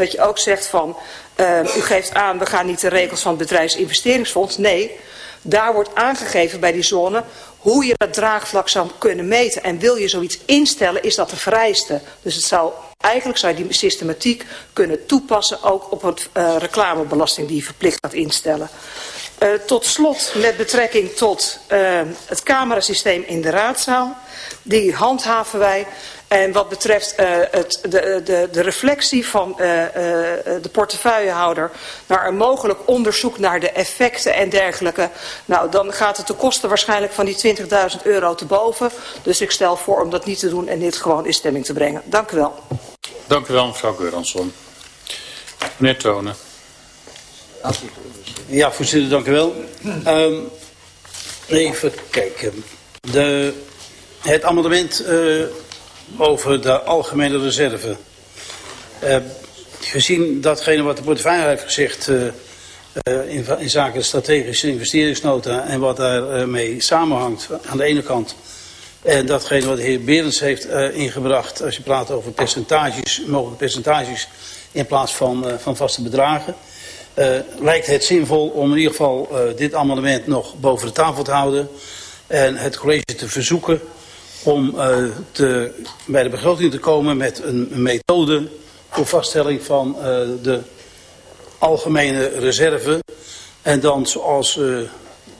dat je ook zegt van, uh, u geeft aan, we gaan niet de regels van het bedrijfsinvesteringsfonds. Nee, daar wordt aangegeven bij die zone hoe je dat draagvlak zou kunnen meten. En wil je zoiets instellen, is dat de vereiste. Dus het zou, eigenlijk zou je die systematiek kunnen toepassen ook op het uh, reclamebelasting die je verplicht gaat instellen. Uh, tot slot met betrekking tot uh, het camerasysteem in de raadzaal. Die handhaven wij. En wat betreft uh, het, de, de, de reflectie van uh, uh, de portefeuillehouder naar een mogelijk onderzoek naar de effecten en dergelijke. Nou, dan gaat het de kosten waarschijnlijk van die 20.000 euro te boven. Dus ik stel voor om dat niet te doen en dit gewoon in stemming te brengen. Dank u wel. Dank u wel, mevrouw Geuransson. Meneer Tonen. Ja, voorzitter, dank u wel. Um, even kijken. De, het amendement uh, over de algemene reserve. Uh, gezien datgene wat de portefeuille heeft gezegd uh, in, in zaken strategische investeringsnota en wat daarmee samenhangt aan de ene kant. En datgene wat de heer Berends heeft ingebracht als je praat over percentages, mogelijke percentages in plaats van, van vaste bedragen. Lijkt het zinvol om in ieder geval uh, dit amendement nog boven de tafel te houden. En het college te verzoeken om te, bij de begroting te komen met een, methode voor vaststelling van de algemene reserve. En dan zoals,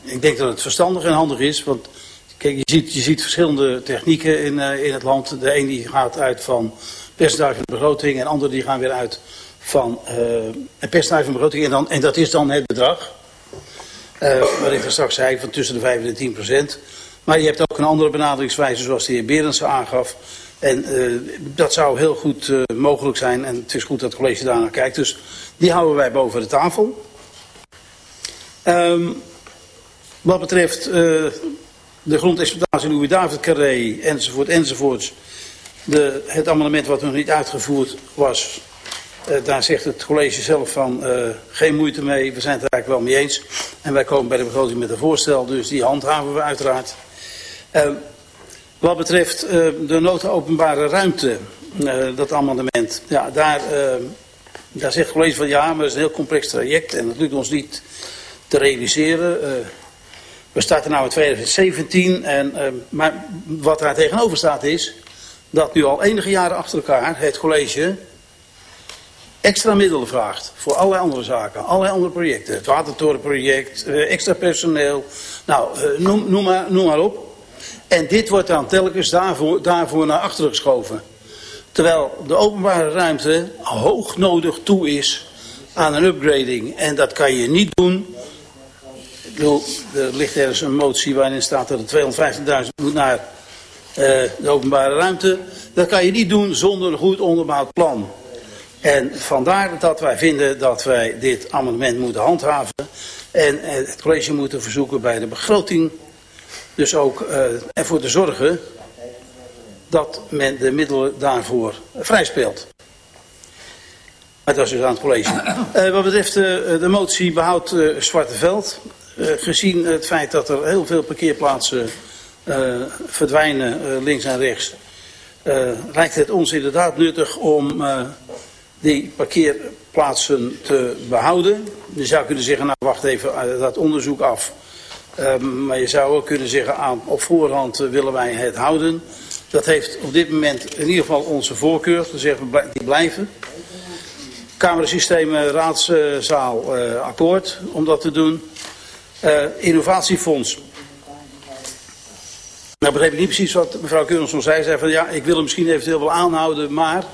ik denk dat het verstandig en handig is, want kijk, je ziet, je ziet verschillende technieken in, in het land. De een die gaat uit van percentage van de begroting en de andere die gaan weer uit van uh, percentage van begroting. En, dan, en dat is dan het bedrag. Uh, wat ik er straks zei, van tussen de 5 en de 10 procent. Maar je hebt ook een andere benaderingswijze, zoals de heer Berendsen aangaf. En uh, dat zou heel goed uh, mogelijk zijn. En het is goed dat het college daarnaar kijkt. Dus die houden wij boven de tafel. Um, wat betreft uh, de grondexploitatie Louis David Carré enzovoort enzovoorts. De, het amendement wat nog niet uitgevoerd was, daar zegt het college zelf van geen moeite mee, we zijn het er eigenlijk wel mee eens. En wij komen bij de begroting met een voorstel, dus die handhaven we uiteraard. Uh, wat betreft de nota openbare ruimte, dat amendement, ja, daar, daar zegt het college van ja, maar het is een heel complex traject en dat lukt ons niet te realiseren. we starten nu in 2017, en, maar wat daar tegenover staat is dat nu al enige jaren achter elkaar het college extra middelen vraagt voor allerlei andere zaken, allerlei andere projecten. Het watertorenproject, extra personeel, nou, noem, noem, maar, noem maar op. En dit wordt dan telkens daarvoor, daarvoor naar achteren geschoven. Terwijl de openbare ruimte hoog nodig toe is aan een upgrading. En dat kan je niet doen. Ik bedoel, er ligt ergens een motie waarin staat dat er 250.000 moet naar uh, de openbare ruimte. Dat kan je niet doen zonder een goed onderbouwd plan. En vandaar dat wij vinden dat wij dit amendement moeten handhaven. En het college moeten verzoeken bij de begroting. Dus ook uh, ervoor te zorgen dat men de middelen daarvoor vrijspeelt. Maar dat is dus aan het college. Uh, wat betreft uh, de motie behoud uh, Zwarte Veld. gezien het feit dat er heel veel parkeerplaatsen verdwijnen links en rechts. lijkt het ons inderdaad nuttig om die parkeerplaatsen te behouden. Je zou kunnen zeggen, nou wacht even dat onderzoek af. Um, maar je zou ook kunnen zeggen, aan, op voorhand uh, willen wij het houden. Dat heeft op dit moment in ieder geval onze voorkeur. te zeggen we die blijven. Camerasystemen, raadszaal, uh, akkoord om dat te doen. Innovatiefonds. Nou begreep ik niet precies wat mevrouw Keurensson zei. Ze zei van ja, ik wil hem misschien eventueel wel aanhouden, maar...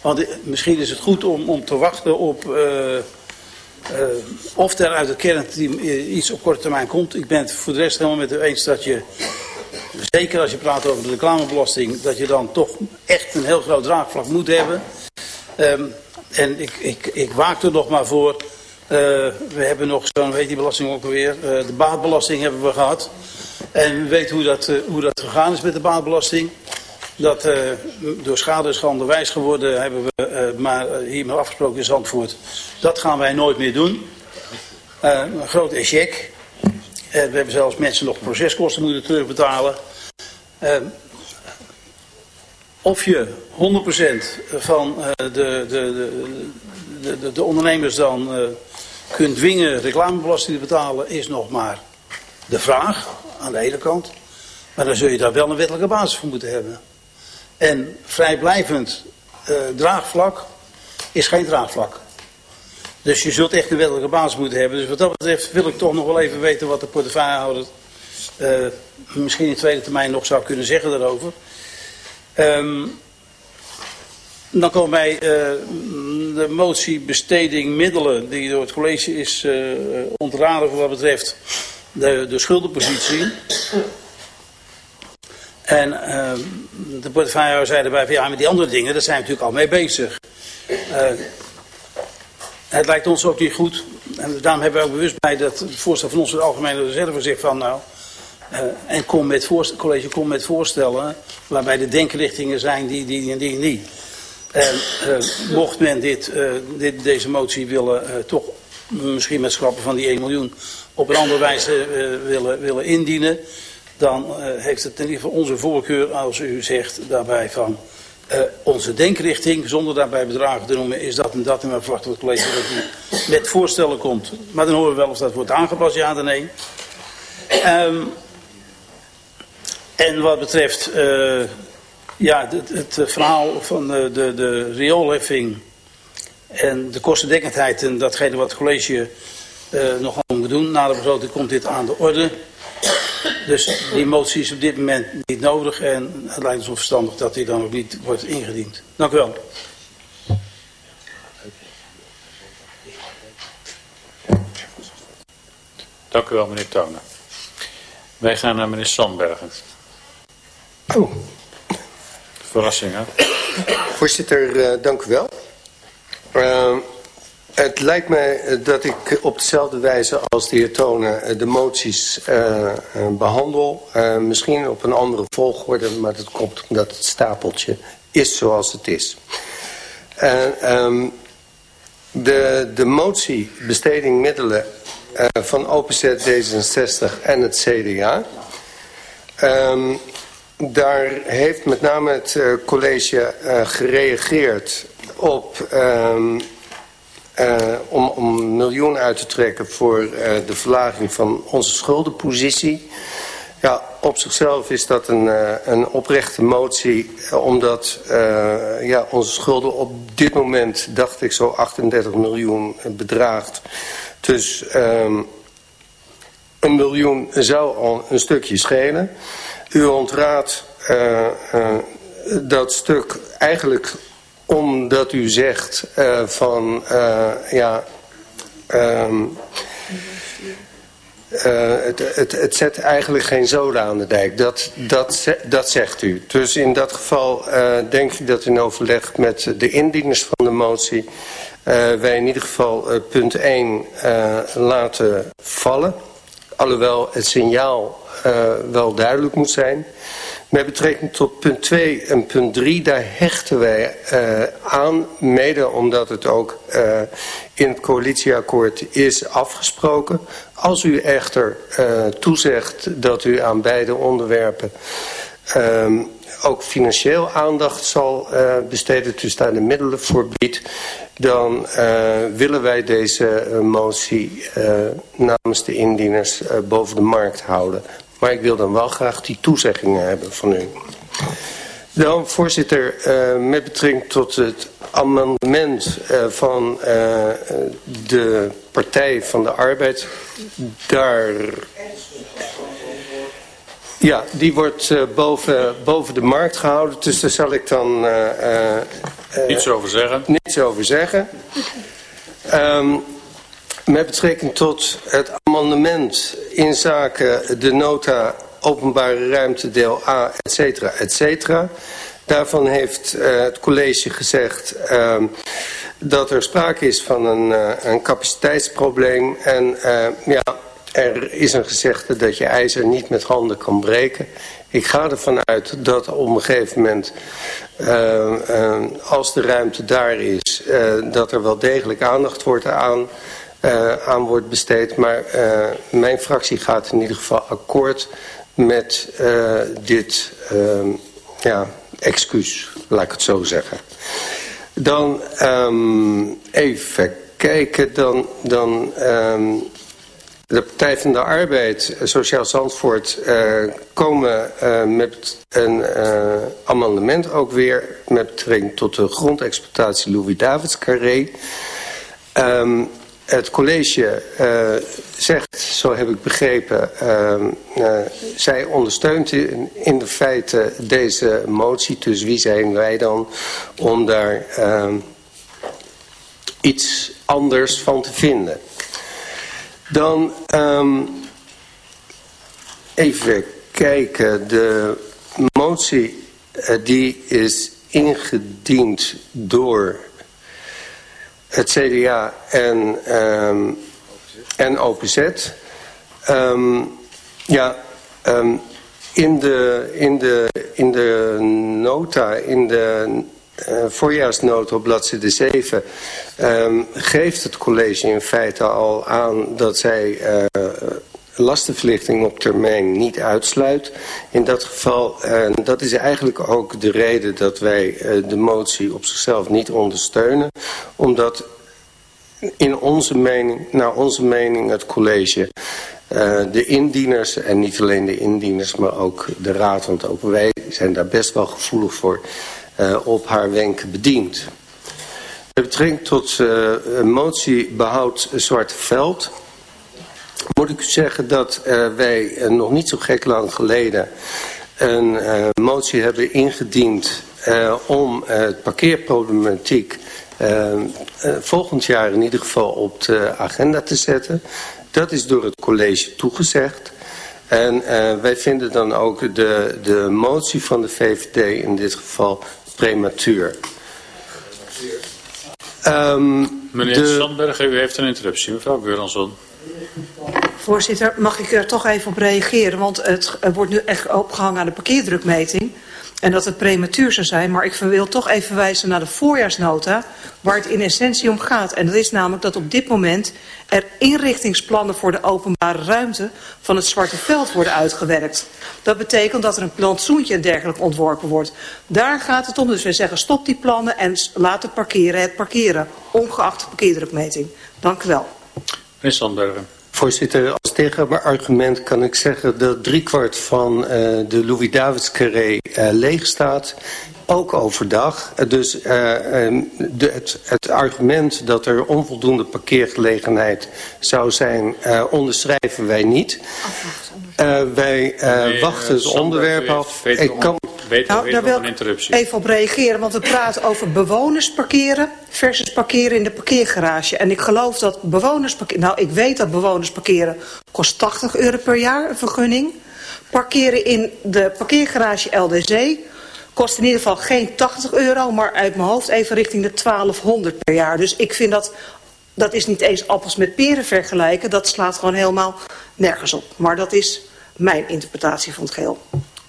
Want misschien is het goed om, om te wachten op uh, of er uit het kernteam iets op korte termijn komt. Ik ben het voor de rest helemaal met u eens dat je, zeker als je praat over de reclamebelasting, dat je dan toch echt een heel groot draagvlak moet hebben. Um, en ik, ik, ik waak er nog maar voor. Uh, we hebben nog zo'n, weet die belasting ook alweer, de baatbelasting hebben we gehad. En u weet hoe dat, hoe dat gegaan is met de baatbelasting. Dat uh, door schade is wijs geworden hebben we uh, maar hiermee afgesproken in Zandvoort. Dat gaan wij nooit meer doen. Een groot échec. we hebben zelfs mensen nog proceskosten moeten terugbetalen. of je 100% van de, de, de, de, de, ondernemers dan kunt dwingen reclamebelasting te betalen, is nog maar de vraag aan de ene kant. Maar dan zul je daar wel een wettelijke basis voor moeten hebben. En vrijblijvend uh, draagvlak is geen draagvlak. Dus je zult echt een wettelijke basis moeten hebben. Dus wat dat betreft wil ik toch nog wel even weten wat de portefeuillehouder uh, misschien in tweede termijn nog zou kunnen zeggen daarover. Um, dan komen wij uh, de motie besteding middelen die door het college is uh, ontraden voor wat betreft de, de schuldenpositie. En uh, de portefeuillehouder zei erbij van ja, met die andere dingen, daar zijn we natuurlijk al mee bezig. Uh, het lijkt ons ook niet goed, en daarom hebben we ook bewust bij dat het voorstel van onze algemene reserve zegt van nou, uh, en kom met voorst college kom met voorstellen waarbij de denkrichtingen zijn die, die en die en die. En uh, mocht men dit, dit, deze motie willen, toch misschien met schrappen van die 1 miljoen op een andere wijze willen, willen indienen, dan heeft het in ieder geval onze voorkeur als u zegt daarbij van uh, onze denkrichting, zonder daarbij bedragen te noemen, is dat en dat. En we verwachten het college dat u met voorstellen komt. Maar dan horen we wel of dat wordt aangepast, ja of nee. Um, en wat betreft uh, ja, het, het, verhaal van de, de, de rioolheffing en de kostendekkendheid en datgene wat het college uh, nog moet doen, na de begroting komt dit aan de orde. Dus die motie is op dit moment niet nodig en het lijkt ons onverstandig dat die dan ook niet wordt ingediend. Dank u wel. Dank u wel, meneer Tonen. Wij gaan naar meneer Sandbergen. Oh. Verrassing, hè? Voorzitter, uh, dank u wel. Uh, het lijkt mij dat ik op dezelfde wijze als de heer Tonen de moties uh, behandel. misschien op een andere volgorde, maar dat komt omdat het stapeltje is zoals het is. Um, de, de motie besteding middelen van OPZ D66 en het CDA... Um, daar heeft met name het uh, college uh, gereageerd op um, uh, om, om een miljoen uit te trekken voor de verlaging van onze schuldenpositie. Ja, op zichzelf is dat een, een oprechte motie, omdat ja, onze schulden op dit moment, dacht ik, zo 38 miljoen bedraagt. Dus um, een miljoen zou al een stukje schelen. U ontraadt dat stuk eigenlijk omdat u zegt uh, van ja... Um, het, het, het, zet eigenlijk geen zoden aan de dijk. Dat, dat, dat zegt u. Dus in dat geval denk ik dat in overleg met de indieners van de motie... wij in ieder geval punt 1 laten vallen. Alhoewel het signaal wel duidelijk moet zijn. Met betrekking tot punt 2 en punt 3, daar hechten wij uh, aan, mede omdat het ook uh, in het coalitieakkoord is afgesproken. Als u echter toezegt dat u aan beide onderwerpen ook financieel aandacht zal uh, besteden, dus daar de middelen voor biedt, dan uh, willen wij deze uh, motie namens de indieners boven de markt houden. Maar ik wil dan wel graag die toezeggingen hebben van u. Dan, voorzitter, uh, met betrekking tot het amendement uh, van uh, de Partij van de Arbeid, daar... Ja, die wordt boven, boven de markt gehouden, dus daar zal ik dan... niets over zeggen. Niets over zeggen. Um, met betrekking tot het amendement in zaken de nota openbare ruimte deel A, et cetera, et cetera. Daarvan heeft uh, het college gezegd uh, dat er sprake is van een, uh, een capaciteitsprobleem. En uh, ja, er is een gezegde dat je ijzer niet met handen kan breken. Ik ga ervan uit dat op een gegeven moment, als de ruimte daar is, dat er wel degelijk aandacht wordt aan aan wordt besteed. Maar uh, mijn fractie gaat in ieder geval akkoord met uh, dit ja, excuus, laat ik het zo zeggen. Dan um, even kijken, dan, dan um, de Partij van de Arbeid, Sociaal Zandvoort, komen met een amendement ook weer met betrekking tot de grondexploitatie Louis-Davids Carré. Um, het college uh, zegt, zo heb ik begrepen, uh, uh, zij ondersteunt in, in de feite deze motie. Dus wie zijn wij dan om daar iets anders van te vinden? Dan um, even kijken. De motie die is ingediend door het CDA en, um, en OPZ. Um, ja, um, in, de, in, de, in de nota, in de uh, voorjaarsnota op bladzijde 7... geeft het college in feite al aan dat zij... Uh, lastenverlichting op termijn niet uitsluit. In dat geval, en dat is eigenlijk ook de reden dat wij eh, de motie op zichzelf niet ondersteunen. Omdat in onze mening, naar onze mening het college uh, de indieners, en niet alleen de indieners, maar ook de raad, want ook wij zijn daar best wel gevoelig voor, uh, op haar wenken bedient. Met betrekking tot uh, motie behoud Zwarte Veld moet ik u zeggen dat uh, wij uh, nog niet zo gek lang geleden een uh, motie hebben ingediend om het parkeerproblematiek volgend jaar in ieder geval op de agenda te zetten. Dat is door het college toegezegd. En wij vinden dan ook de, de motie van de VVD in dit geval prematuur. Um, Meneer de... Sandberg, u heeft een interruptie. Mevrouw Geuransson. Voorzitter, mag ik er toch even op reageren? Want het wordt nu echt opgehangen aan de parkeerdrukmeting. En dat het prematuur zou zijn. Maar ik wil toch even wijzen naar de voorjaarsnota. Waar het in essentie om gaat. En dat is namelijk dat op dit moment er inrichtingsplannen voor de openbare ruimte van het Zwarte Veld worden uitgewerkt. Dat betekent dat er een plantsoentje en dergelijke ontworpen wordt. Daar gaat het om. Dus we zeggen stop die plannen en laat het parkeren het parkeren. Ongeacht de parkeerdrukmeting. Dank u wel. Meneer Sandbergen. Voorzitter, als tegenargument kan ik zeggen dat driekwart van uh, de Louis-Davids-carré uh, leeg staat. Ook overdag. Dus uh, de, het, het, argument dat er onvoldoende parkeergelegenheid zou zijn, onderschrijven wij niet. Wij nee, wachten het onderwerp af. Ik kan nou, daar wil ik even op reageren, want we praten over bewoners parkeren versus parkeren in de parkeergarage. En ik geloof dat bewoners parkeren, nou ik weet dat bewoners parkeren kost 80 euro per jaar, een vergunning. Parkeren in de parkeergarage LDC kost in ieder geval geen 80 euro, maar uit mijn hoofd even richting de 1200 per jaar. Dus ik vind dat, dat is niet eens appels met peren vergelijken, dat slaat gewoon helemaal nergens op. Maar dat is mijn interpretatie van het geheel.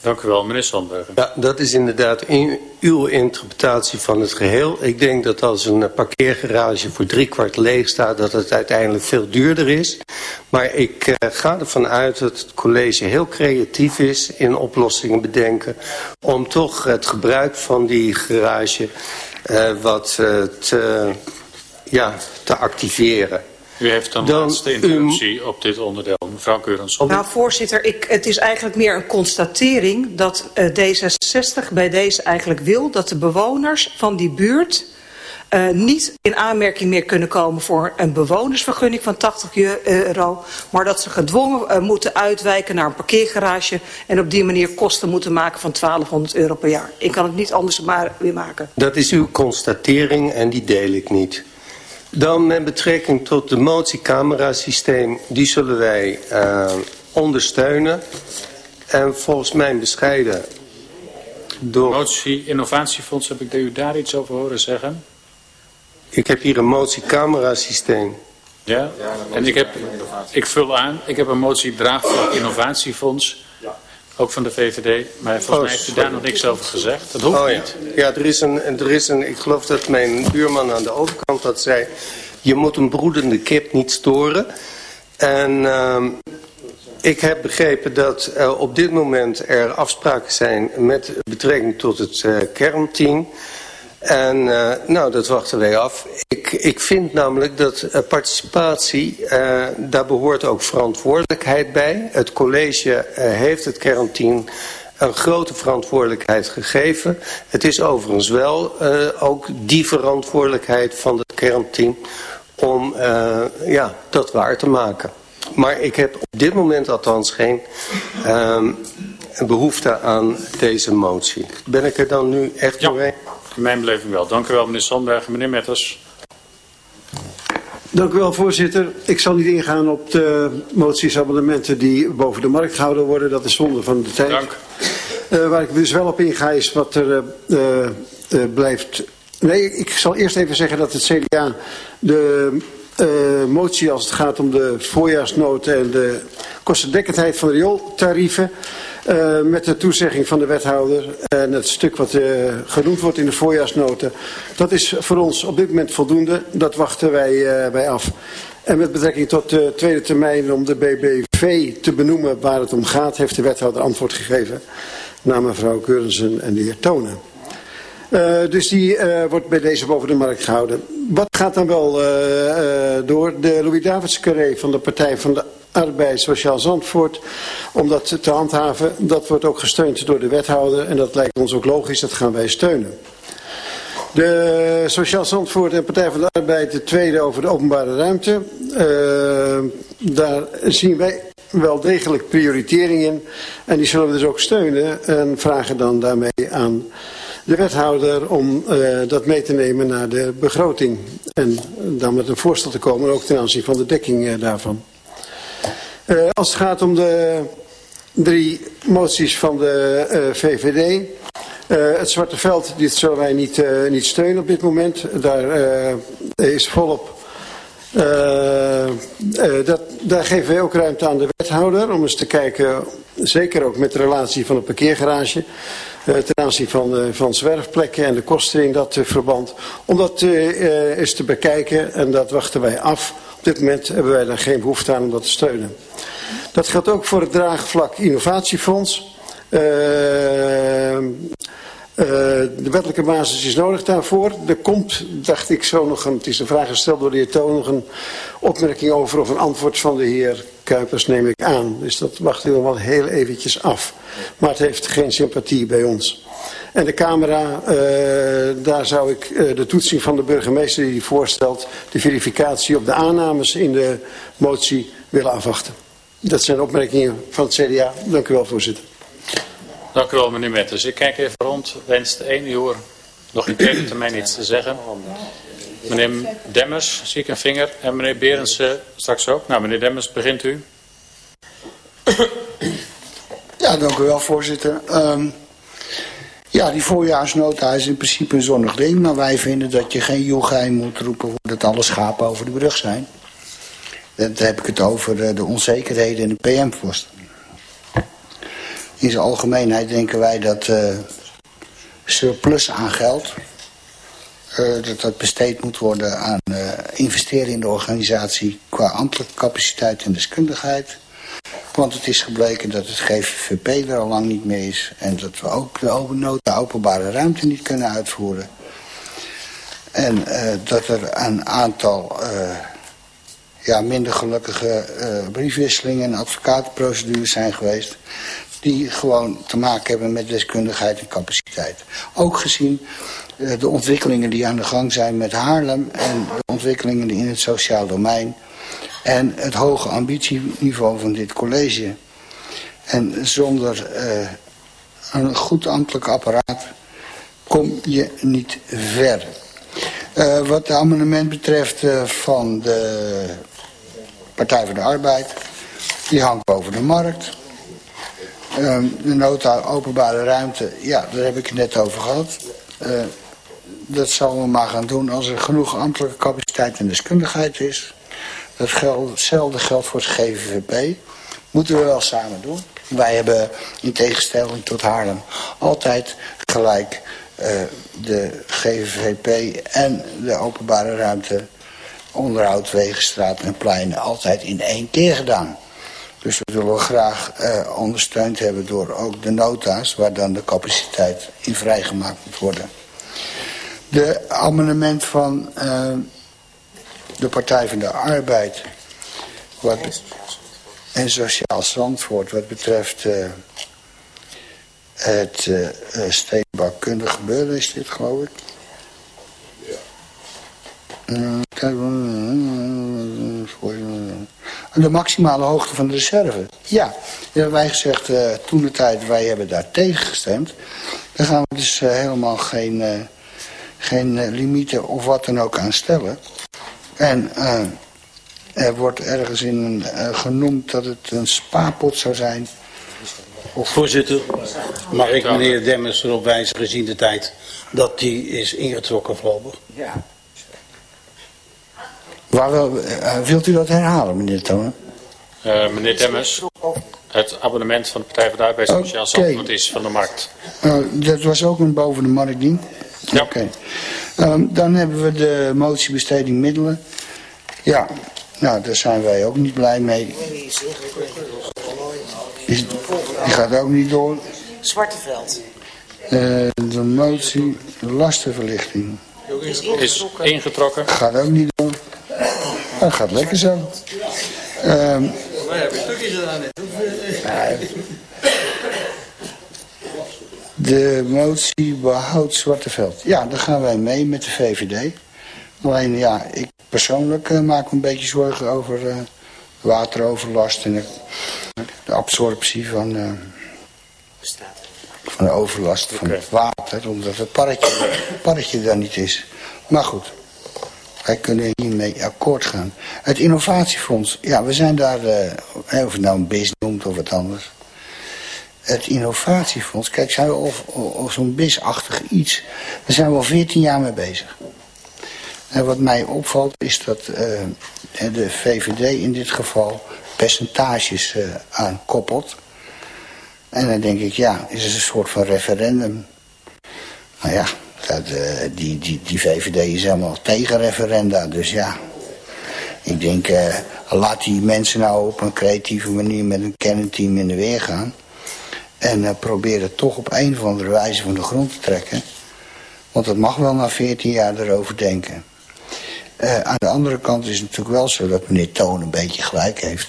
Dank u wel, meneer Sandbergen. Ja, dat is inderdaad in, uw interpretatie van het geheel. Ik denk dat als een parkeergarage voor driekwart leeg staat... dat het uiteindelijk veel duurder is. Maar ik uh, ga ervan uit dat het college heel creatief is... in oplossingen bedenken... om toch het gebruik van die garage uh, wat uh, te, ja, te activeren. U heeft een Dan, laatste interruptie um, op dit onderdeel. Mevrouw Keurens. Nou, voorzitter, ik, het is eigenlijk meer een constatering dat uh, D66 bij deze eigenlijk wil dat de bewoners van die buurt uh, niet in aanmerking meer kunnen komen voor een bewonersvergunning van 80 euro, maar dat ze gedwongen uh, moeten uitwijken naar een parkeergarage en op die manier kosten moeten maken van 1200 euro per jaar. Ik kan het niet anders maar weer maken. Dat is uw constatering en die deel ik niet. Dan met betrekking tot de motiecamerasysteem, die zullen wij uh, ondersteunen. En volgens mijn bescheiden door... Motie Innovatiefonds, heb ik u daar iets over horen zeggen? Ik heb hier een motiecamerasysteem. Ja, en ik, heb, ik vul aan, ik heb een motie Draagvlak Innovatiefonds. Ook van de VVD, maar volgens oh, mij heeft u daar nog niks over gezegd. Dat hoeft oh, niet. Ja, er, is een, er is een, ik geloof dat mijn buurman aan de overkant dat zei... je moet een broedende kip niet storen. En uh, ik heb begrepen dat uh, op dit moment er afspraken zijn met betrekking tot het uh, kernteam. En uh, nou, dat wachten wij af. Ik, ik vind namelijk dat participatie, daar behoort ook verantwoordelijkheid bij. Het college heeft het kernteam een grote verantwoordelijkheid gegeven. Het is overigens wel ook die verantwoordelijkheid van het kernteam om ja, dat waar te maken. Maar ik heb op dit moment althans geen um, behoefte aan deze motie. Ben ik er dan nu echt ja, mee? In mijn beleving wel. Dank u wel meneer Sandberg. Meneer Metters. Dank u wel, voorzitter. Ik zal niet ingaan op de moties abonnementen die boven de markt gehouden worden. Dat is zonde van de tijd. Dank. Uh, waar ik dus wel op inga is wat er uh, uh, blijft... Nee, ik zal eerst even zeggen dat het CDA de motie als het gaat om de voorjaarsnoten en de kostendekkendheid van de riooltarieven. Uh, met de toezegging van de wethouder en het stuk wat uh, genoemd wordt in de voorjaarsnoten. Dat is voor ons op dit moment voldoende. Dat wachten wij uh, bij af. En met betrekking tot de tweede termijn om de BBV te benoemen waar het om gaat, heeft de wethouder antwoord gegeven. Naar mevrouw Keurensen en de heer Tonen. Dus die wordt bij deze boven de markt gehouden. Wat gaat dan wel door? De Louis Davids Carré van de Partij van de Arbeid Sociaal Zandvoort. Om dat te handhaven, dat wordt ook gesteund door de wethouder. En dat lijkt ons ook logisch, dat gaan wij steunen. De Sociaal Zandvoort en Partij van de Arbeid, de tweede over de openbare ruimte. daar zien wij wel degelijk prioritering in. En die zullen we dus ook steunen en vragen dan daarmee aan de wethouder om uh, dat mee te nemen naar de begroting. En dan met een voorstel te komen, ook ten aanzien van de dekking uh, daarvan. Uh, als het gaat om de drie moties van de VVD. het Zwarte Veld, dit zullen wij niet, niet steunen op dit moment. Daar is volop... dat, daar geven wij ook ruimte aan de wethouder om eens te kijken, zeker ook met de relatie van een parkeergarage, ten aanzien van, van zwerfplekken en de kosten in dat verband. Om dat eens te bekijken en dat wachten wij af. Op dit moment hebben wij daar geen behoefte aan om dat te steunen. Dat geldt ook voor het draagvlak innovatiefonds. Uh, de wettelijke basis is nodig daarvoor. Er komt, dacht ik zo nog een, het is een vraag gesteld door de heer Toon, nog een opmerking over of een antwoord van de heer Kuipers neem ik aan. Dus dat wacht u wel heel eventjes af. Maar het heeft geen sympathie bij ons. En de camera, uh, daar zou ik uh, de toetsing van de burgemeester die die voorstelt, de verificatie op de aannames in de motie willen afwachten. Dat zijn opmerkingen van het CDA. Dank u wel, voorzitter. Dank u wel, meneer Metters. Ik kijk even rond. Wenst één uur nog in tweede termijn iets te zeggen? Meneer Demmers, zie ik een vinger. En meneer Berends straks ook. Nou, meneer Demmers, begint u. Ja, dank u wel, voorzitter. Um, ja, die voorjaarsnota is in principe een zonnig ding. Maar wij vinden dat je geen joegijn moet roepen voordat alle schapen over de brug zijn. Dan heb ik het over eh, de onzekerheden in de PM-post. In zijn algemeenheid denken wij dat uh, surplus aan geld... Uh, dat dat besteed moet worden aan investeren in de organisatie... qua ambtelijke capaciteit en deskundigheid. Want het is gebleken dat het GVVP er al lang niet meer is... en dat we ook de nota openbare ruimte niet kunnen uitvoeren. En dat er een aantal ja, minder gelukkige briefwisselingen en advocatenprocedures zijn geweest die gewoon te maken hebben met deskundigheid en capaciteit. Ook gezien uh, de ontwikkelingen die aan de gang zijn met Haarlem en de ontwikkelingen in het sociaal domein en het hoge ambitieniveau van dit college. En zonder uh, een goed ambtelijk apparaat kom je niet ver. Wat het amendement betreft van de Partij voor de Arbeid, die hangt boven de markt. Um, de nota openbare ruimte, ja, daar heb ik het net over gehad. Uh, dat zal we maar gaan doen als er genoeg ambtelijke capaciteit en deskundigheid is. Dat hetzelfde geldt voor het GVVP. Moeten we wel samen doen. Wij hebben in tegenstelling tot Haarlem altijd gelijk uh, de GVVP en de openbare ruimte onderhoud, wegenstraat en pleinen altijd in één keer gedaan. Dus dat willen we graag uh, ondersteund hebben door ook de nota's... waar dan de capaciteit in vrijgemaakt moet worden. De amendement van uh, de Partij van de Arbeid... Wat, en Sociaal Zandvoort wat betreft... Uh, het uh, steenbouwkundig gebeuren is dit, geloof ik. De maximale hoogte van de reserve. Ja, hebben wij gezegd uh, toen de tijd, wij hebben daar tegen gestemd. Dan gaan we dus uh, helemaal geen, uh, geen limieten of wat dan ook aan stellen. En er wordt ergens in genoemd dat het een spaarpot zou zijn. Of... Voorzitter, mag ik meneer Demmers erop wijzen gezien de tijd dat die is ingetrokken voorlopig? Ja. Waar wil, uh, wilt u dat herhalen, meneer Tonen? Uh, meneer Demmers, het abonnement van de Partij van de Arbeid en Sociaal Zandvoort is van de markt. Uh, dat was ook een boven de markt ding? Ja. Oké. Okay. Um, dan hebben we de motie besteding middelen. Ja, nou daar zijn wij ook niet blij mee. Is, die gaat ook niet door. Zwarteveld. Uh, de motie lastenverlichting. Is ingetrokken. Gaat ook niet door. Dat gaat lekker zo. Um, maar heb je stukjes gedaan. De motie behoud Zwarteveld. Ja, daar gaan wij mee met de VVD. Alleen ja, ik persoonlijk uh, maak me een beetje zorgen over uh, wateroverlast en de, de absorptie van, uh, van de overlast van het water. Omdat het parkje, het parkje daar niet is. Maar goed. Wij kunnen hiermee akkoord gaan. Het innovatiefonds, ja, we zijn daar, uh, of het nou een BIS noemt of wat anders. Het innovatiefonds, kijk, zijn we of, of zo'n BIS-achtig iets. Daar zijn we al 14 jaar mee bezig. En wat mij opvalt is dat uh, de VVD in dit geval percentages uh, aan koppelt. En dan denk ik, ja, is het een soort van referendum. Nou ja, dat, uh, die, die, die VVD is helemaal tegen referenda, dus ja. Ik denk, uh, laat die mensen nou op een creatieve manier met een kernteam in de weer gaan. En uh, probeer het toch op een of andere wijze van de grond te trekken. Want het mag wel na 14 jaar erover denken. aan de andere kant is het natuurlijk wel zo dat meneer Toon een beetje gelijk heeft.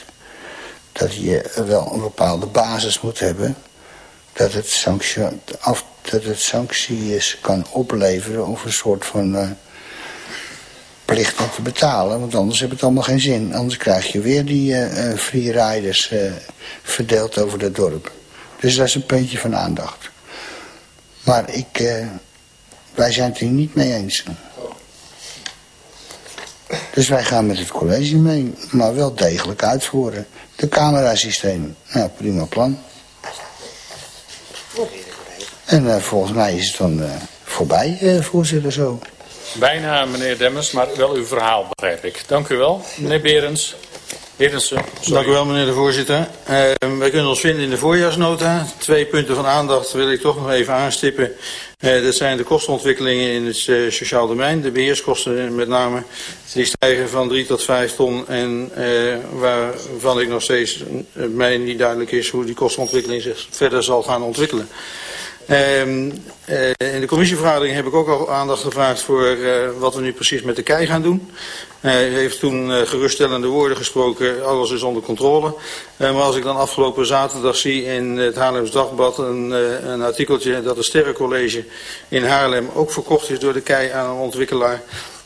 Dat je wel een bepaalde basis moet hebben. Dat het sanctie, af, dat het sancties kan opleveren of een soort van uh, plicht om te betalen. Want anders heeft het allemaal geen zin. Anders krijg je weer die uh, free riders verdeeld over het dorp. Dus dat is een puntje van aandacht. Maar ik, wij zijn het hier niet mee eens. Dus wij gaan met het college mee, maar wel degelijk uitvoeren. De camerasystemen, nou prima plan. En uh, volgens mij is het dan uh, voorbij, uh, voorzitter, zo. Bijna, meneer Demmers, maar wel uw verhaal, begrijp ik. Dank u wel. Meneer Berends. Dank u wel, meneer de voorzitter. wij kunnen ons vinden in de voorjaarsnota. Twee punten van aandacht wil ik toch nog even aanstippen. dat zijn de kostenontwikkelingen in het sociaal domein. De beheerskosten met name. Die stijgen van 3 tot 5 ton. En waarvan ik nog steeds mij niet duidelijk is hoe die kostenontwikkeling zich verder zal gaan ontwikkelen. Uh, in de commissievergadering heb ik ook al aandacht gevraagd voor wat we nu precies met de kei gaan doen. Hij heeft toen geruststellende woorden gesproken, alles is onder controle. maar als ik dan afgelopen zaterdag zie in het Haarlems Dagblad een, een artikeltje dat het Sterrencollege in Haarlem ook verkocht is door de kei aan een ontwikkelaar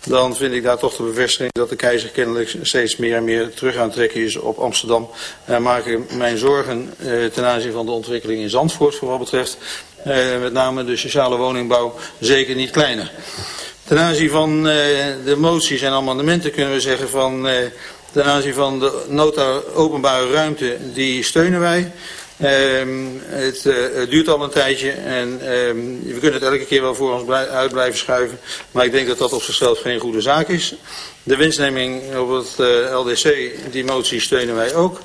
dan vind ik daar toch de bevestiging dat de keizer kennelijk steeds meer en meer terug aan het trekken is op Amsterdam. En maak ik mijn zorgen eh, ten aanzien van de ontwikkeling in Zandvoort voor wat betreft eh, met name de sociale woningbouw zeker niet kleiner. Ten aanzien van eh, de moties en amendementen kunnen we zeggen van ten aanzien van de nota openbare ruimte die steunen wij. Um, het, uh, het, duurt al een tijdje en um, we kunnen het elke keer wel voor ons blij, uit blijven schuiven. Maar ik denk dat dat op zichzelf geen goede zaak is. De winstneming op het LDC, die motie steunen wij ook.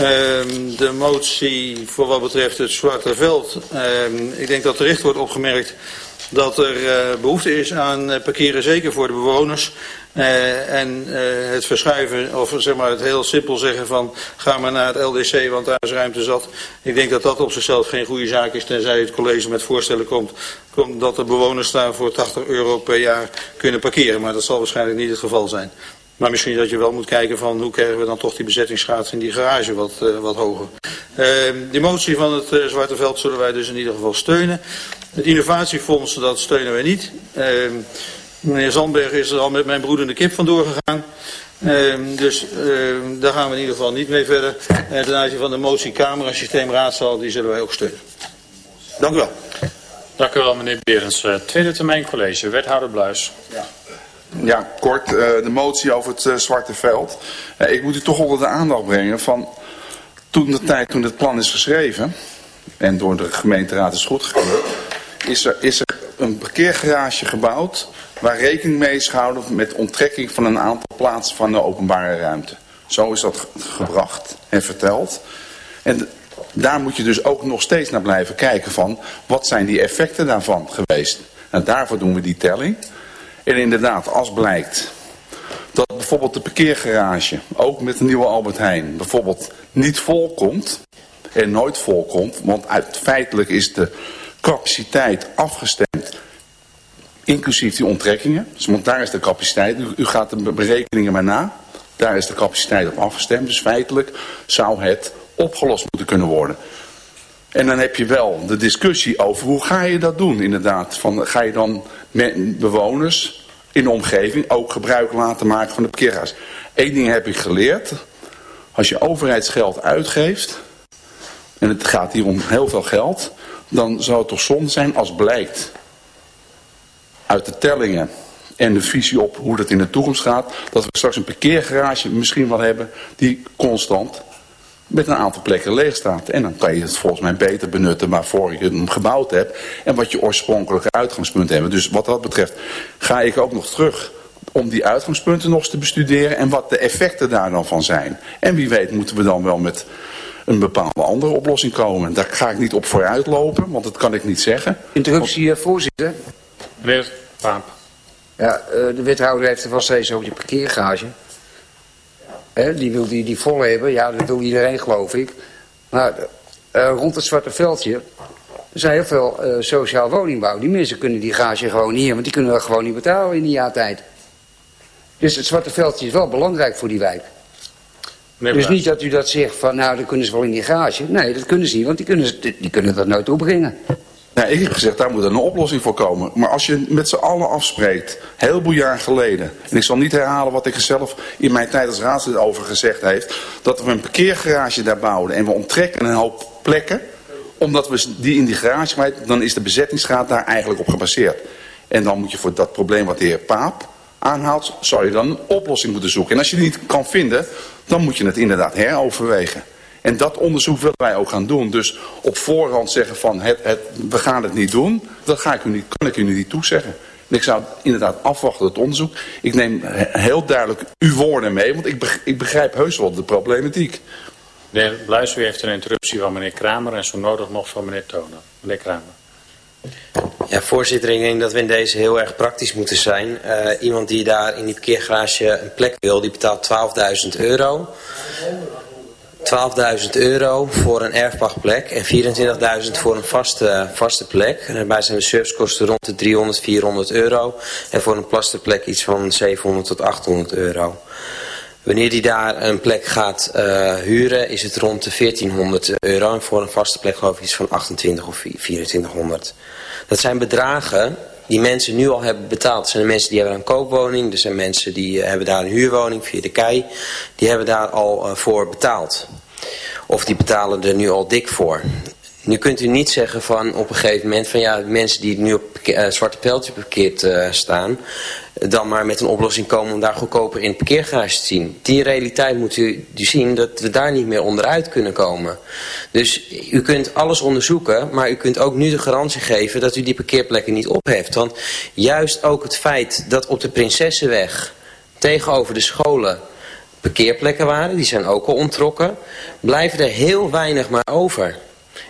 Um, de motie voor wat betreft het Zwarte Veld. ik denk dat terecht wordt opgemerkt dat er uh, behoefte is aan uh, parkeren, zeker voor de bewoners. Uh, en het verschuiven, of zeg maar het heel simpel zeggen van ga maar naar het LDC, want daar is ruimte zat. Ik denk dat dat op zichzelf geen goede zaak is, tenzij het college met voorstellen komt, komt dat de bewoners daar voor 80 euro per jaar kunnen parkeren. Maar dat zal waarschijnlijk niet het geval zijn. Maar misschien dat je wel moet kijken van hoe krijgen we dan toch die bezettingsgraad in die garage wat, wat hoger. Uh, die motie van het Zwarte Veld zullen wij dus in ieder geval steunen. Het innovatiefonds, dat steunen wij niet. Uh, meneer Zandberg is er al met mijn broedende kip vandoor gegaan. Uh, dus uh, daar gaan we in ieder geval niet mee verder. En ten aanzien van de motie Camera Systeem Raadzaal, die zullen wij ook steunen. Dank u wel. Dank u wel meneer Berends. Uh, tweede termijn college, wethouder Bluis. Ja. Ja, kort, uh, de motie over het uh, Zwarte Veld. Ik moet u toch onder de aandacht brengen van toen de tijd toen het plan is geschreven en door de gemeenteraad is goedgekeurd, is er, is er een parkeergarage gebouwd waar rekening mee is gehouden met onttrekking van een aantal plaatsen van de openbare ruimte. Zo is dat gebracht en verteld. En daar moet je dus ook nog steeds naar blijven kijken van wat zijn die effecten daarvan geweest. En daarvoor doen we die telling. En inderdaad, als blijkt dat bijvoorbeeld de parkeergarage, ook met de nieuwe Albert Heijn, bijvoorbeeld niet volkomt, en nooit volkomt, want uit, feitelijk is de capaciteit afgestemd, inclusief die onttrekkingen. Dus, want daar is de capaciteit, u, gaat de berekeningen maar na, daar is de capaciteit op afgestemd. Dus feitelijk zou het opgelost moeten kunnen worden. En dan heb je wel de discussie over hoe ga je dat doen inderdaad. Van, ga je dan met bewoners in de omgeving ook gebruik laten maken van de parkeerhuis. Eén ding heb ik geleerd. Als je overheidsgeld uitgeeft, en het gaat hier om heel veel geld, dan zou het toch zonde zijn als blijkt uit de tellingen en de visie op hoe dat in de toekomst gaat, dat we straks een parkeergarage misschien wel hebben die constant met een aantal plekken leeg staat. En dan kan je het volgens mij beter benutten waarvoor je hem gebouwd hebt en wat je oorspronkelijke uitgangspunten hebben. Dus wat dat betreft ga ik ook nog terug om die uitgangspunten nog eens te bestuderen en wat de effecten daar dan van zijn. En wie weet moeten we dan wel met een bepaalde andere oplossing komen. Daar ga ik niet op vooruit lopen, want dat kan ik niet zeggen. Interruptie, want... voorzitter. Meneer Paap. Ja, de wethouder heeft er vast steeds over die parkeergarage. He, die wil die, die vol hebben. Ja, dat wil iedereen, geloof ik. Maar uh, rond het Zwarte Veldje... Er zijn heel veel uh, sociaal woningbouw. Die mensen kunnen die garage gewoon niet want die kunnen dat gewoon niet betalen in een jaar tijd. Dus het Zwarte Veldje is wel belangrijk voor die wijk. Nee, dus niet dat u dat zegt van, nou, dan kunnen ze wel in die garage. Nee, dat kunnen ze niet, want die kunnen, die kunnen dat nooit opbrengen. Nee, ik heb gezegd, daar moet een oplossing voor komen. Maar als je met z'n allen afspreekt, heel veel jaar geleden... en ik zal niet herhalen wat ik er zelf in mijn tijd als raadslid over gezegd heeft... dat we een parkeergarage daar bouwden en we onttrekken een hoop plekken... omdat we die in die garage kwijt, dan is de bezettingsgraad daar eigenlijk op gebaseerd. En dan moet je voor dat probleem wat de heer Paap aanhaalt... zou je dan een oplossing moeten zoeken. En als je die niet kan vinden, dan moet je het inderdaad heroverwegen. En dat onderzoek willen wij ook gaan doen. Dus op voorhand zeggen van het, we gaan het niet doen, dat ga ik u niet, kan ik u niet toezeggen. En ik zou inderdaad afwachten het onderzoek. Ik neem heel duidelijk uw woorden mee, want ik begrijp, ik begrijp heus wel de problematiek. De heer u heeft een interruptie van meneer Kramer en zo nodig nog van meneer Tonen. Meneer Kramer. Ja, voorzitter, ik denk dat we in deze heel erg praktisch moeten zijn. Uh, iemand die daar in die parkeergarage een plek wil, die betaalt 12.000 euro. 12.000 euro voor een erfpachtplek en 24.000 voor een vaste, vaste plek. En daarbij zijn de servicekosten rond de 300, 400 euro. En voor een plasterplek iets van 700 tot 800 euro. Wanneer die daar een plek gaat uh, huren is het rond de 1400 euro. En voor een vaste plek geloof ik iets van 28 of 2400. Dat zijn bedragen die mensen nu al hebben betaald. Er zijn mensen die hebben een koopwoning. Er zijn mensen die hebben daar een huurwoning via de KEI. Die hebben daar al uh, voor betaald. Of die betalen er nu al dik voor. Nu kunt u niet zeggen van op een gegeven moment van ja, mensen die nu op uh, zwarte pijltje parkeerd uh, staan, dan maar met een oplossing komen om daar goedkoper in het parkeergarage te zien. Die realiteit moet u, u zien dat we daar niet meer onderuit kunnen komen. Dus u kunt alles onderzoeken, maar u kunt ook nu de garantie geven dat u die parkeerplekken niet opheft. Want juist ook het feit dat op de Prinsessenweg tegenover de scholen parkeerplekken waren, die zijn ook al ontrokken, blijven er heel weinig maar over.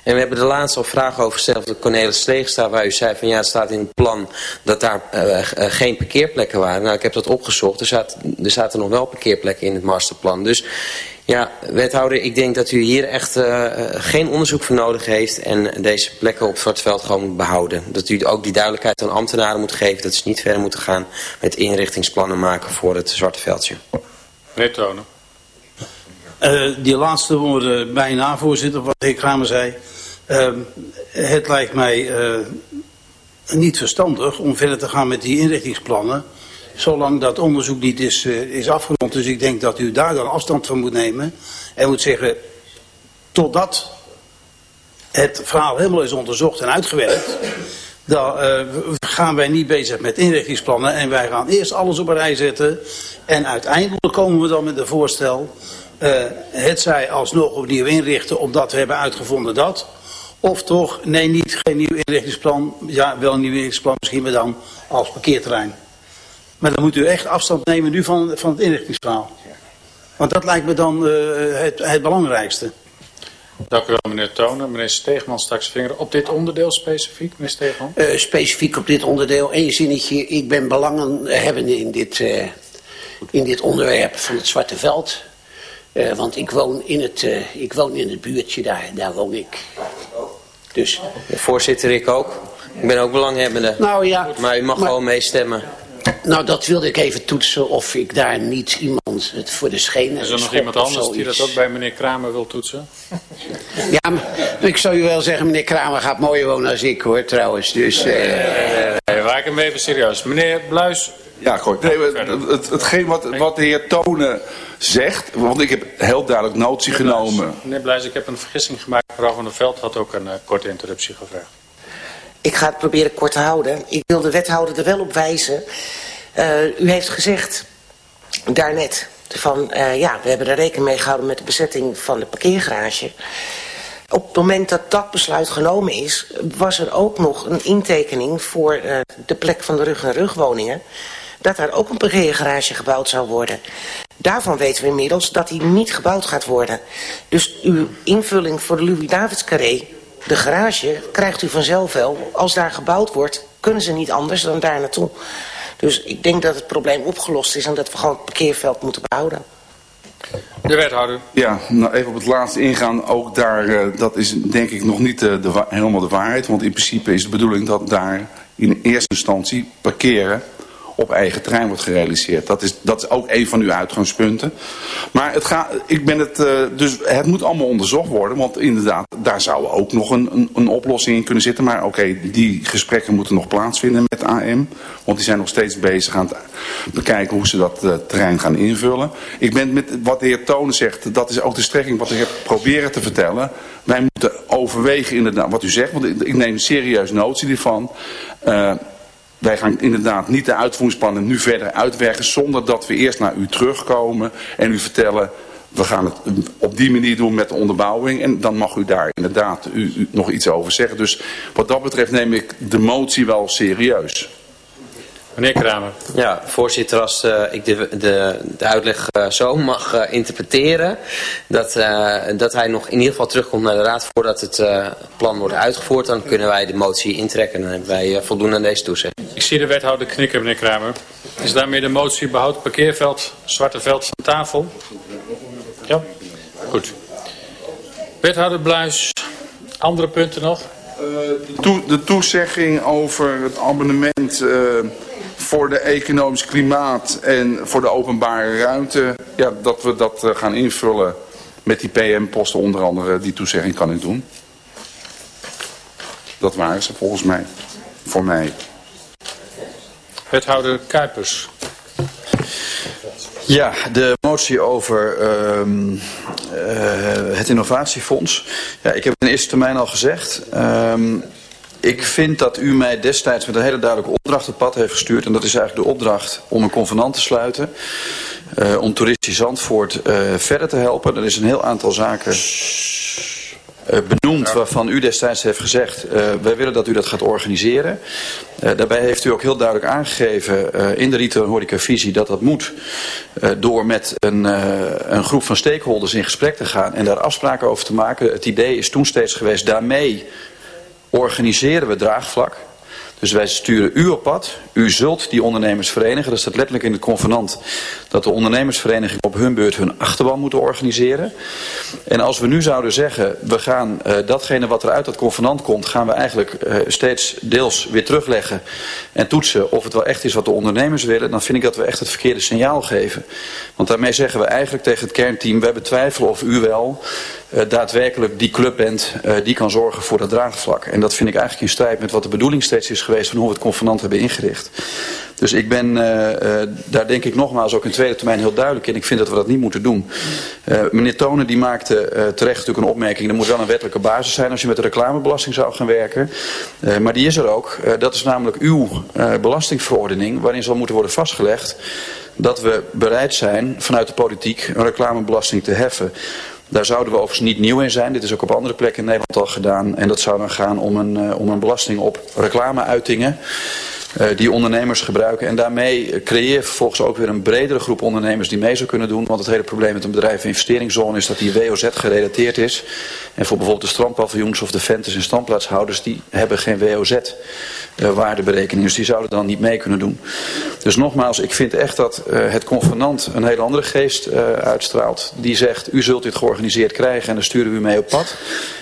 En we hebben de laatste al vragen over gesteld de Cornelis Sleegstra, waar u zei van ja, het staat in het plan dat daar uh, uh, geen parkeerplekken waren. Nou, ik heb dat opgezocht. Er, zat, er zaten nog wel parkeerplekken in het masterplan. Dus ja, wethouder, ik denk dat u hier echt uh, geen onderzoek voor nodig heeft en deze plekken op Zwartveld gewoon moet behouden. Dat u ook die duidelijkheid aan ambtenaren moet geven dat ze niet verder moeten gaan met inrichtingsplannen maken voor het Zwarteveldje. Meneer Tonen. Uh, die laatste woorden bijna, voorzitter, wat de heer Kramer zei. Uh, het lijkt mij uh, niet verstandig om verder te gaan met die inrichtingsplannen. Zolang dat onderzoek niet is, is afgerond. Dus ik denk dat u daar dan afstand van moet nemen. En moet zeggen, totdat het verhaal helemaal is onderzocht en uitgewerkt. Dan gaan wij niet bezig met inrichtingsplannen. En wij gaan eerst alles op een rij zetten. En uiteindelijk komen we dan met een voorstel het zij alsnog opnieuw inrichten omdat we hebben uitgevonden dat. Of toch, nee, niet, geen nieuw inrichtingsplan. Ja, wel een nieuw inrichtingsplan, misschien maar dan als parkeerterrein. Maar dan moet u echt afstand nemen nu van, van het inrichtingsverhaal. Want dat lijkt me dan uh, het, het belangrijkste. Dank u wel, meneer Tonen. Meneer Steegman, straks vinger op dit onderdeel specifiek, meneer Steegman? Uh, specifiek op dit onderdeel, één zinnetje. Ik ben belangenhebbende in dit, uh, in dit onderwerp van het Zwarte Veld. Uh, want ik woon, in het, uh, ik woon in het buurtje, daar, daar woon ik. Dus. Voorzitter, ik ook. Ik ben ook belanghebbende. Nou ja. Maar u mag maar, gewoon meestemmen. Nou, dat wilde ik even toetsen of ik daar niet iemand het voor de schenen... Is er nog iemand anders die dat ook bij meneer Kramer wil toetsen? Ja, maar ik zou u wel zeggen, meneer Kramer gaat mooier wonen als ik hoor, trouwens. Dus... Uh... Nee, nee, waar ik hem even serieus. Meneer Bluis... Ja, goed. Nee, het, hetgeen wat, wat de heer Tonen zegt, want ik heb heel duidelijk notie genomen. Meneer Bluis, ik heb een vergissing gemaakt. Mevrouw van der Veld had ook een uh, korte interruptie gevraagd. Ik ga het proberen kort te houden. Ik wil de wethouder er wel op wijzen. Uh, u heeft gezegd, daarnet, van uh, ja, we hebben er rekening mee gehouden met de bezetting van de parkeergarage. Op het moment dat dat besluit genomen is, was er ook nog een intekening voor uh, de plek van de rug-en-rug woningen. Dat daar ook een parkeergarage gebouwd zou worden. Daarvan weten we inmiddels dat die niet gebouwd gaat worden. Dus uw invulling voor de Louis-Davids carré, de garage, krijgt u vanzelf wel. Als daar gebouwd wordt, kunnen ze niet anders dan daar naartoe. Dus ik denk dat het probleem opgelost is en dat we gewoon het parkeerveld moeten behouden. De wethouder. Ja, nou even op het laatste ingaan. Ook daar, uh, dat is denk ik nog niet de, de, helemaal de waarheid. Want in principe is de bedoeling dat daar in eerste instantie parkeren op eigen terrein wordt gerealiseerd. Dat is, dat is ook een van uw uitgangspunten. Maar het, gaat, ik ben het, uh, dus het moet allemaal onderzocht worden. Want inderdaad, daar zou ook nog een, een, een oplossing in kunnen zitten. Maar oké, die gesprekken moeten nog plaatsvinden met AM. Want die zijn nog steeds bezig aan het bekijken hoe ze dat uh, terrein gaan invullen. Ik ben met wat de heer Tonen zegt, dat is ook de strekking wat ik heb proberen te vertellen. Wij moeten overwegen inderdaad wat u zegt. Want ik neem serieus notie hiervan. Uh, wij gaan inderdaad niet de uitvoeringsplannen nu verder uitwerken zonder dat we eerst naar u terugkomen en u vertellen we gaan het op die manier doen met de onderbouwing en dan mag u daar inderdaad u, u nog iets over zeggen. Dus wat dat betreft neem ik de motie wel serieus. Meneer Kramer. Ja, voorzitter, als uh, ik de, de, de uitleg uh, zo mag uh, interpreteren, dat, dat hij nog in ieder geval terugkomt naar de raad voordat het plan wordt uitgevoerd, dan kunnen wij de motie intrekken. Dan hebben wij voldoende aan deze toezegging. Ik zie de wethouder knikken, meneer Kramer. Is daarmee de motie behoud parkeerveld, Zwarteveld aan tafel? Ja, goed. Wethouder Bluis, andere punten nog? de toezegging over het abonnement voor de economisch klimaat en voor de openbare ruimte, ja, dat we dat uh, gaan invullen met die PM-posten onder andere, die toezegging kan ik doen. Dat waren ze volgens mij, voor mij. Wethouder Kuipers. Ja, de motie over uh, uh, het innovatiefonds. Ja, ik heb in eerste termijn al gezegd. Uh, ik vind dat u mij destijds met een hele duidelijke opdracht op pad heeft gestuurd. En dat is eigenlijk de opdracht om een convenant te sluiten. Uh, om toeristisch Zandvoort uh, verder te helpen. Er is een heel aantal zaken... uh, benoemd waarvan u destijds heeft gezegd, wij willen dat u dat gaat organiseren. Daarbij heeft u ook heel duidelijk aangegeven in de retail en horecavisie dat dat moet door met een, een groep van stakeholders in gesprek te gaan en daar afspraken over te maken. Het idee is toen steeds geweest, daarmee organiseren we draagvlak. Dus wij sturen u op pad. U zult die ondernemers verenigen. Dat staat letterlijk in het convenant. Dat de ondernemersvereniging op hun beurt hun achterban moeten organiseren. En als we nu zouden zeggen, we gaan uh, datgene wat er uit dat convenant komt, gaan we eigenlijk uh, steeds deels weer terugleggen en toetsen of het wel echt is wat de ondernemers willen, dan vind ik dat we echt het verkeerde signaal geven. Want daarmee zeggen we eigenlijk tegen het kernteam, we betwijfelen of u wel uh, daadwerkelijk die club bent die kan zorgen voor dat draagvlak. En dat vind ik eigenlijk in strijd met wat de bedoeling steeds is van hoe we het convenant hebben ingericht. Dus ik ben uh, uh, daar denk ik nogmaals ook in tweede termijn heel duidelijk in. Ik vind dat we dat niet moeten doen. Uh, meneer Tonen die maakte terecht natuurlijk een opmerking. Er moet wel een wettelijke basis zijn als je met de reclamebelasting zou gaan werken. maar die is er ook. dat is namelijk uw belastingverordening waarin zal moeten worden vastgelegd dat we bereid zijn vanuit de politiek een reclamebelasting te heffen. Daar zouden we overigens niet nieuw in zijn. Dit is ook op andere plekken in Nederland al gedaan. En dat zou dan gaan om een, om een belasting op reclameuitingen. Uh, die ondernemers gebruiken. En daarmee creëer je vervolgens ook weer een bredere groep ondernemers die mee zou kunnen doen. Want het hele probleem met een bedrijf investeringszone is dat die WOZ gerelateerd is. En voor bijvoorbeeld de strandpaviljoens of de ventes en standplaatshouders, die hebben geen WOZ. Uh, waardeberekening. Dus die zouden dan niet mee kunnen doen. Dus nogmaals, ik vind echt dat uh, het convenant een hele andere geest uitstraalt. Die zegt, u zult dit georganiseerd krijgen en dan sturen we u mee op pad.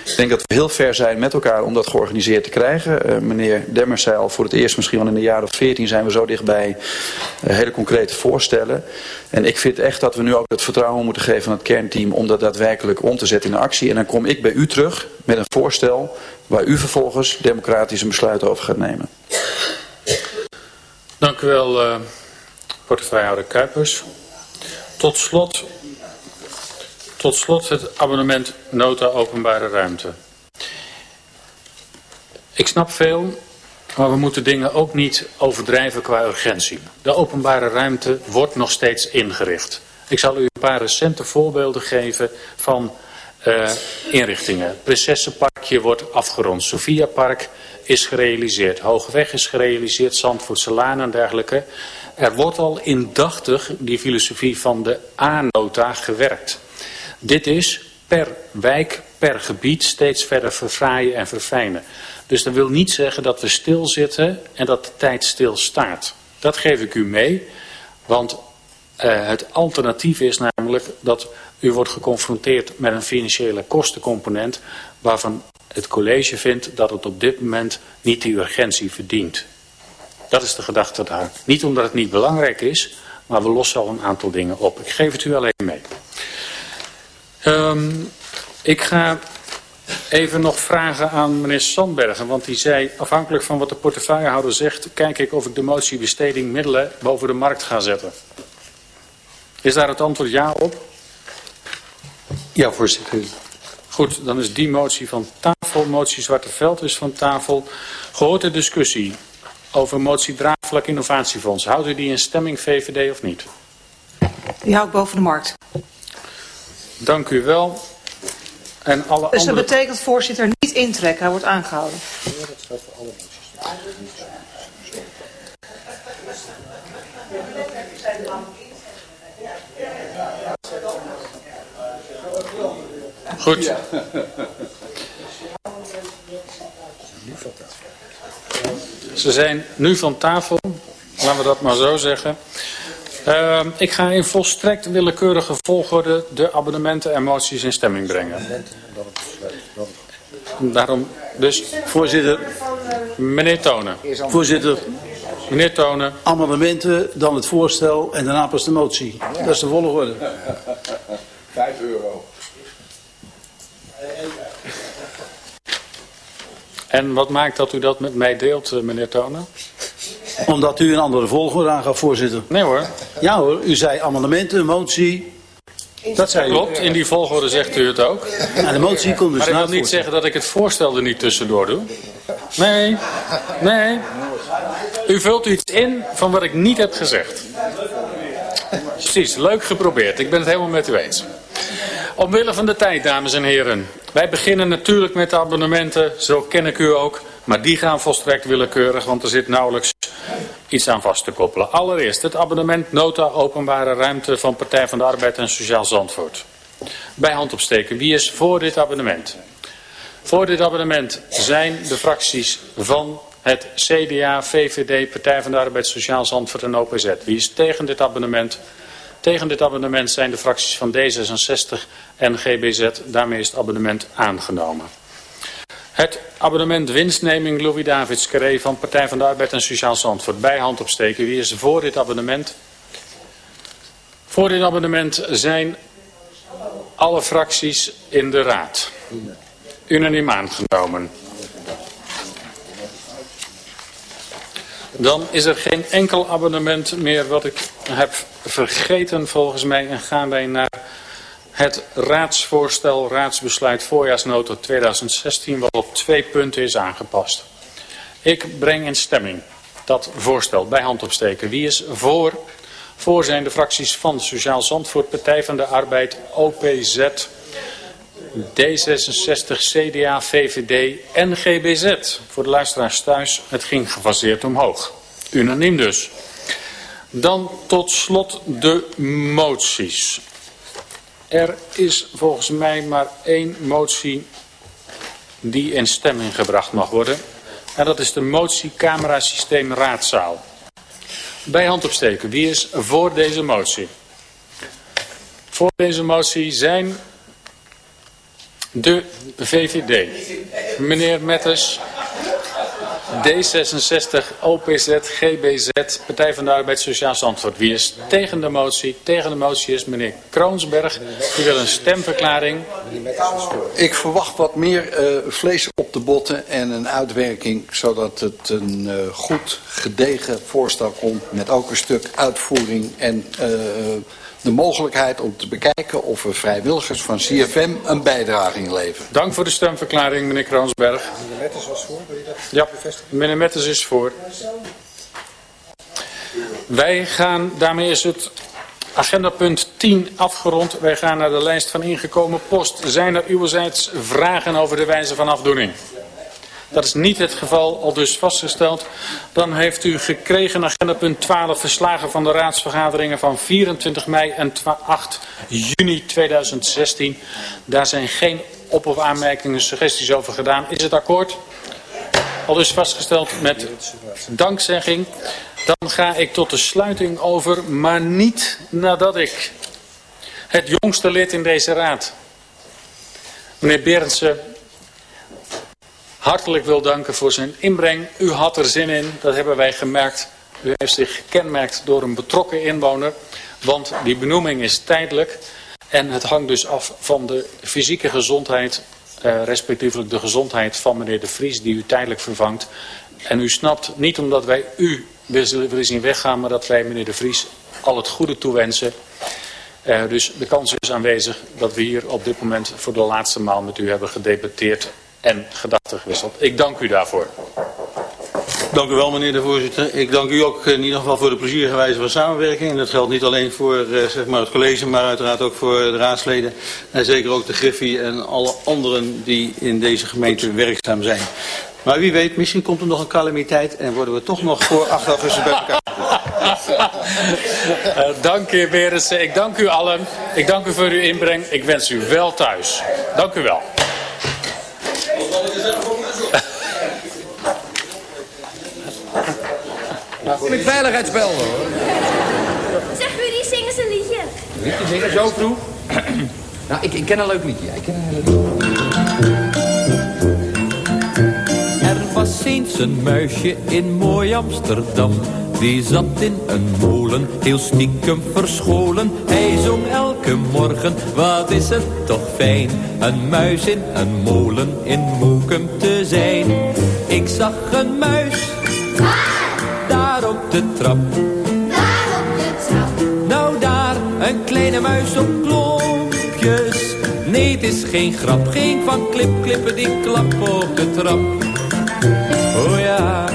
Ik denk dat we heel ver zijn met elkaar om dat georganiseerd te krijgen. Meneer Demmers zei al voor het eerst misschien wel in een jaar of veertien zijn we zo dichtbij uh, hele concrete voorstellen. En ik vind echt dat we nu ook het vertrouwen moeten geven aan het kernteam om dat daadwerkelijk om te zetten in actie. En dan kom ik bij u terug met een voorstel waar u vervolgens democratisch een besluit over gaat nemen. Dank u wel, uh, portefeuillehouder Kuipers. Tot slot, tot slot het abonnement nota openbare ruimte. Ik snap veel, maar we moeten dingen ook niet overdrijven qua urgentie. De openbare ruimte wordt nog steeds ingericht. Ik zal u een paar recente voorbeelden geven van uh, inrichtingen. Prinsessenparkje wordt afgerond. Sophiapark is gerealiseerd. Hogeweg is gerealiseerd. Zandvoortse Laan en dergelijke. Er wordt al indachtig die filosofie van de A-nota gewerkt. Dit is per wijk, per gebied steeds verder verfraaien en verfijnen. Dus dat wil niet zeggen dat we stilzitten en dat de tijd stilstaat. Dat geef ik u mee, want uh, het alternatief is namelijk dat u wordt geconfronteerd met een financiële kostencomponent waarvan het college vindt dat het op dit moment niet die urgentie verdient. Dat is de gedachte daar. Niet omdat het niet belangrijk is, maar we lossen al een aantal dingen op. Ik geef het u alleen mee. Um, ik ga even nog vragen aan meneer Sandbergen, want die zei, afhankelijk van wat de portefeuillehouder zegt, kijk ik of ik de motie besteding middelen boven de markt ga zetten. Is daar het antwoord ja op? Ja, voorzitter. Goed, dan is die motie van tafel. Motie Zwarte Veld is van tafel. Gehoord de discussie over motie Draagvlak Innovatiefonds. Houdt u die in stemming VVD of niet? Die houdt boven de markt. Dank u wel. En alle dus dat andere... betekent, voorzitter, niet intrekken. Hij wordt aangehouden. Ja, dat gaat voor alle moties. Goed. Ze zijn nu van tafel, laten we dat maar zo zeggen. Uh, ik ga in volstrekt willekeurige volgorde de abonnementen en moties in stemming brengen. Daarom, dus... Voorzitter. Meneer Tonen. Voorzitter. Meneer Tonen. Amendementen, dan het voorstel en daarna pas de motie. Dat is de volgorde. Vijf euro. En wat maakt dat u dat met mij deelt, eh, meneer Tonen? Omdat u een andere volgorde aangaf, voorzitter. Nee hoor. Ja hoor, u zei amendementen, motie. Dat zei u. Klopt, in die volgorde zegt u het ook. En de motie komt dus Maar ik wil niet zeggen dat ik het voorstel er niet tussendoor doe. Nee, nee. U vult iets in van wat ik niet heb gezegd. Precies, leuk geprobeerd. Ik ben het helemaal met u eens. Omwille van de tijd, dames en heren. Wij beginnen natuurlijk met de abonnementen, zo ken ik u ook. Maar die gaan volstrekt willekeurig, want er zit nauwelijks iets aan vast te koppelen. Allereerst het abonnement Nota Openbare Ruimte van Partij van de Arbeid en Sociaal Zandvoort. Bij hand opsteken, wie is voor dit abonnement? Voor dit abonnement zijn de fracties van het CDA, VVD, Partij van de Arbeid, Sociaal Zandvoort en OPZ. Wie is tegen dit abonnement? Tegen dit abonnement zijn de fracties van D66 en GBZ. Daarmee is het abonnement aangenomen. Het abonnement winstneming Louis Davids Carré van Partij van de Arbeid en Sociaal Zandvoort. Bij hand opsteken. Wie is voor dit abonnement? Voor dit abonnement zijn alle fracties in de raad. Unaniem aangenomen. Dan is er geen enkel abonnement meer wat ik heb vergeten volgens mij. En gaan wij naar het raadsvoorstel, raadsbesluit voorjaarsnota 2016, wat op twee punten is aangepast. Ik breng in stemming dat voorstel bij hand opsteken. Wie is voor? Voor zijn de fracties van Sociaal Zandvoort, Partij van de Arbeid, OPZ, D66, CDA, VVD en GBZ. Voor de luisteraars thuis, het ging gefaseerd omhoog. Unaniem dus. Dan tot slot de moties. Er is volgens mij maar één motie die in stemming gebracht mag worden. En dat is de motie camerasysteem raadzaal. Bij hand opsteken. Wie is voor deze motie? Voor deze motie zijn de VVD. Meneer Metters, D66, OPZ, GBZ, Partij van de Arbeid, Sociaal Zandvoort. Wie is tegen de motie? Tegen de motie is meneer Kroonsberg. Die wil een stemverklaring. Ik verwacht wat meer uh, vlees op de botten en een uitwerking... zodat het een uh, goed gedegen voorstel komt... met ook een stuk uitvoering en... Uh, de mogelijkheid om te bekijken of we vrijwilligers van CFM een bijdrage leveren. Dank voor de stemverklaring, meneer Kroonsberg. Meneer Metters was voor, wil je dat ja, meneer Metters is voor. Wij gaan, daarmee is het agendapunt 10 afgerond. Wij gaan naar de lijst van ingekomen post. Zijn er uwzijds vragen over de wijze van afdoening? Dat is niet het geval, al dus vastgesteld. Dan heeft u gekregen agenda punt 12 verslagen van de raadsvergaderingen van 24 mei en 8 juni 2016. Daar zijn geen op- of aanmerkingen, suggesties over gedaan. Is het akkoord? Al dus vastgesteld met dankzegging. Dan ga ik tot de sluiting over, maar niet nadat ik het jongste lid in deze raad, meneer Berendsen, hartelijk wil danken voor zijn inbreng. U had er zin in, dat hebben wij gemerkt. U heeft zich gekenmerkt door een betrokken inwoner, want die benoeming is tijdelijk. En het hangt dus af van de fysieke gezondheid, eh, respectievelijk de gezondheid van meneer De Vries, die u tijdelijk vervangt. En u snapt, niet omdat wij u willen zien weggaan, maar dat wij meneer De Vries al het goede toewensen. Uh, dus de kans is aanwezig dat we hier op dit moment voor de laatste maal met u hebben gedebatteerd en gedachten gewisseld. Ik dank u daarvoor. Dank u wel, meneer de voorzitter. Ik dank u ook in ieder geval voor de plezierige wijze van samenwerking. En dat geldt niet alleen voor uh, zeg maar het college, maar uiteraard ook voor de raadsleden. En zeker ook de Griffie en alle anderen die in deze gemeente werkzaam zijn. Maar wie weet, misschien komt er nog een calamiteit en worden we toch nog voor 8 augustus bij elkaar. uh, dank u, Berensen. Ik dank u allen. Ik dank u voor uw inbreng. Ik wens u wel thuis. Dank u wel. Kom ik veiligheidsbel hoor. Zeg jullie, zingen ze een liedje? Liedje zingen, zo vroeg? nou, ik, ik ken een leuk liedje. Ik ken een leuk liedje. Er was eens een muisje in mooi Amsterdam. Die zat in een molen, heel stiekem verscholen. Hij zong elke morgen, wat is het toch fijn. Een muis in een molen in Moekum te zijn. Ik zag een muis, daar op de trap. Daar op de trap. Nou daar, een kleine muis op klompjes. Nee, het is geen grap, geen van klip, klippen die klap op de trap. Oh ja.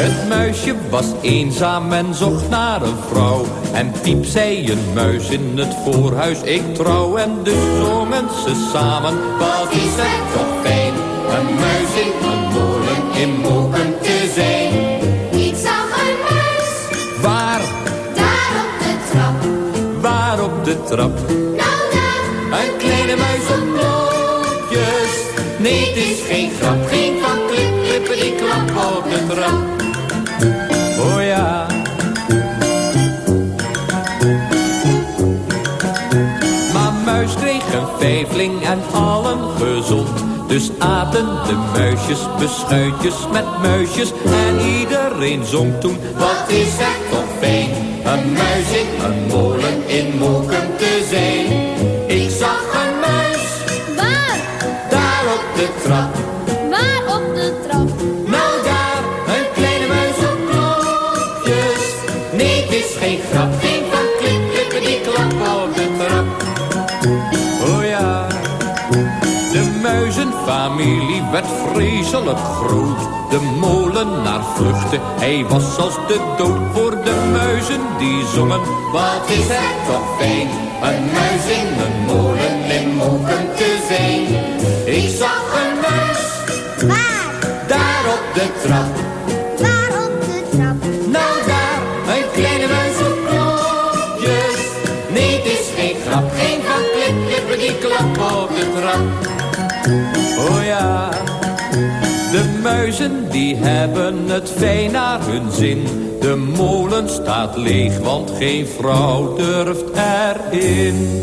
Het muisje was eenzaam en zocht naar een vrouw. En piep zei een muis in het voorhuis, ik trouw. En dus zongen ze samen, wat is het toch fijn. Een muis in een molen in molen. Nou, een kleine muis op blokjes. Nee, het is geen grap, geen van klip, klipperie, klap op de trap. Oh ja. Maar muis kreeg een vijfling en allen gezond. Dus aten de muisjes beschuitjes met muisjes. En iedereen zong toen, wat is het toch fijn. Een muis in een molen in molen. vreselijk groet. De molenaar vluchtte, hij was als de dood voor de muizen die zongen. Wat is het toch fijn, een muis in een die hebben het fijn naar hun zin. De molen staat leeg, want geen vrouw durft erin.